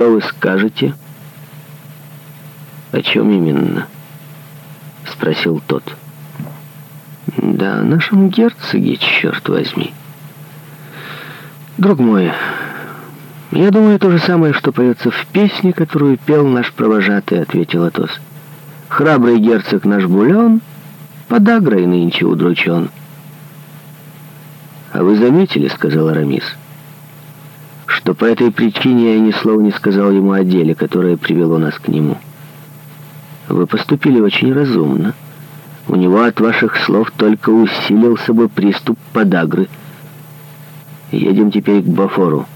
что вы скажете?» «О чем именно?» — спросил тот. «Да, о нашем герцоге, черт возьми. Друг мой, я думаю, то же самое, что поется в песне, которую пел наш провожатый», — ответил Атос. «Храбрый герцог наш Булеон, подагрой нынче удручен». «А вы заметили, — сказал Арамис, — что по этой причине я ни слова не сказал ему о деле, которое привело нас к нему. Вы поступили очень разумно. У него от ваших слов только усилился бы приступ подагры. Едем теперь к Бафору.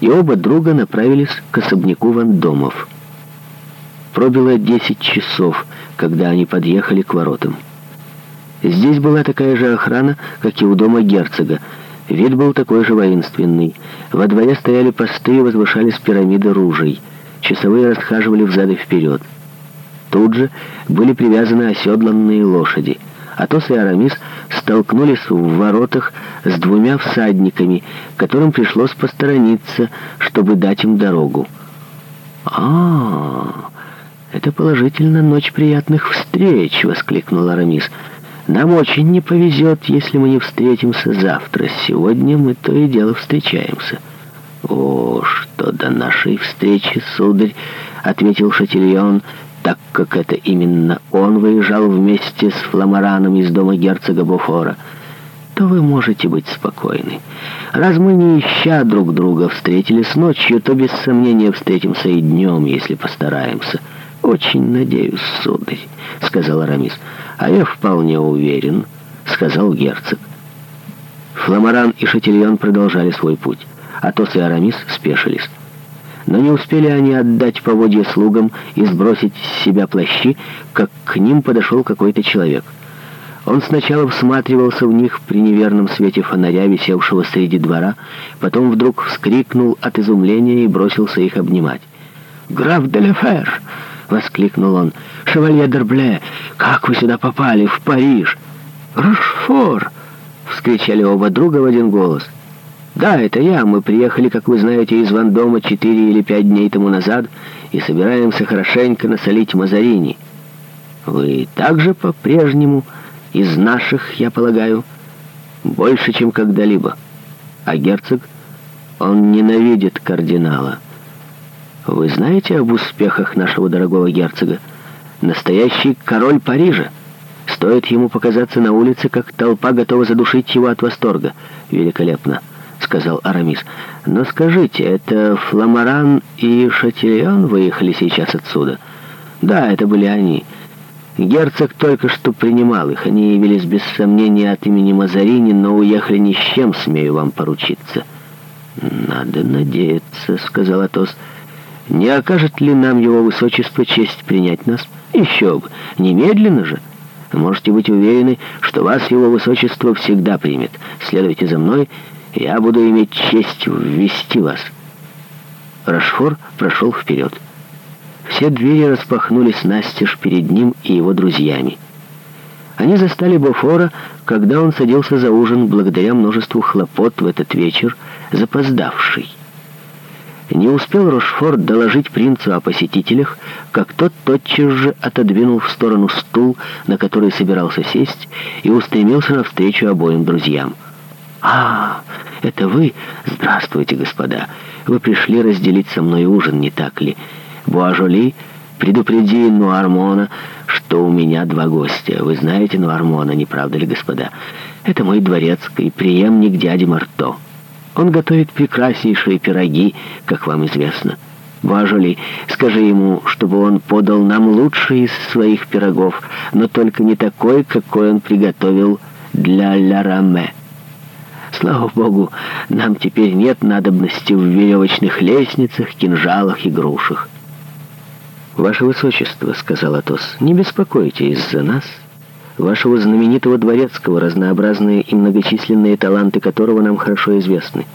И оба друга направились к особняку Вандомов. Пробило 10 часов, когда они подъехали к воротам. Здесь была такая же охрана, как и у дома герцога, Вид был такой же воинственный. Во дворе стояли посты и возвышались пирамиды ружей. Часовые расхаживали взад и вперед. Тут же были привязаны оседланные лошади. Атос и Арамис столкнулись в воротах с двумя всадниками, которым пришлось посторониться, чтобы дать им дорогу. а, Это положительно ночь приятных встреч!» — воскликнул Арамис. Нам очень не повезет, если мы не встретимся завтра. Сегодня мы то и дело встречаемся». «О, что до нашей встречи, сударь!» — ответил Шатильон, так как это именно он выезжал вместе с Фламараном из дома герцога Буфора. «То вы можете быть спокойны. Раз мы не ища друг друга встретились ночью, то без сомнения встретимся и днем, если постараемся». «Очень надеюсь, сударь», — сказал Арамис. «А я вполне уверен», — сказал герцог. Фламоран и Шатильон продолжали свой путь. Атос и Арамис спешились. Но не успели они отдать поводья слугам и сбросить с себя плащи, как к ним подошел какой-то человек. Он сначала всматривался в них при неверном свете фонаря, висевшего среди двора, потом вдруг вскрикнул от изумления и бросился их обнимать. «Граф Деляфер!» воскликнул он. «Шевалье Дербле, как вы сюда попали, в Париж?» «Рошфор!» — вскричали оба друга в один голос. «Да, это я. Мы приехали, как вы знаете, из Вандома четыре или пять дней тому назад и собираемся хорошенько насолить Мазарини. Вы также по-прежнему из наших, я полагаю, больше, чем когда-либо. А герцог, он ненавидит кардинала». Вы знаете об успехах нашего дорогого герцога? Настоящий король Парижа. Стоит ему показаться на улице, как толпа готова задушить его от восторга. Великолепно, сказал Арамис. Но скажите, это Фламоран и Шатильон выехали сейчас отсюда? Да, это были они. Герцог только что принимал их. Они явились без сомнения от имени Мазарини, но уехали ни с чем, смею вам поручиться. «Надо надеяться», — сказал Атос, — не окажет ли нам его высочество честь принять нас? Еще бы, немедленно же. Можете быть уверены, что вас его высочество всегда примет. Следуйте за мной, я буду иметь честь ввести вас». Рашфор прошел вперед. Все двери распахнулись настежь перед ним и его друзьями. Они застали Бофора, когда он садился за ужин благодаря множеству хлопот в этот вечер, запоздавший. Не успел Рошфорд доложить принцу о посетителях, как тот тотчас же отодвинул в сторону стул, на который собирался сесть, и устремился навстречу обоим друзьям. «А, это вы? Здравствуйте, господа! Вы пришли разделить со мной ужин, не так ли? Буажоли, предупреди Нуармона, что у меня два гостя. Вы знаете Нуармона, не правда ли, господа? Это мой дворецкий, преемник дяди Марто». Он готовит прекраснейшие пироги, как вам известно. Важули, скажи ему, чтобы он подал нам лучший из своих пирогов, но только не такой, какой он приготовил для Ля-Раме. Слава богу, нам теперь нет надобности в веревочных лестницах, кинжалах и грушах. «Ваше Высочество», — сказал Атос, — «не беспокойтесь за нас» вашего знаменитого дворецкого, разнообразные и многочисленные таланты которого нам хорошо известны.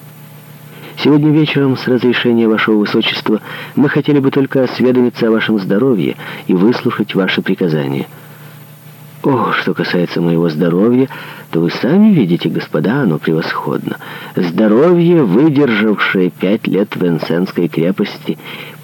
Сегодня вечером, с разрешения вашего высочества, мы хотели бы только осведомиться о вашем здоровье и выслушать ваши приказания. О, что касается моего здоровья, то вы сами видите, господа, оно превосходно. Здоровье, выдержавшее пять лет в Венсенской крепости,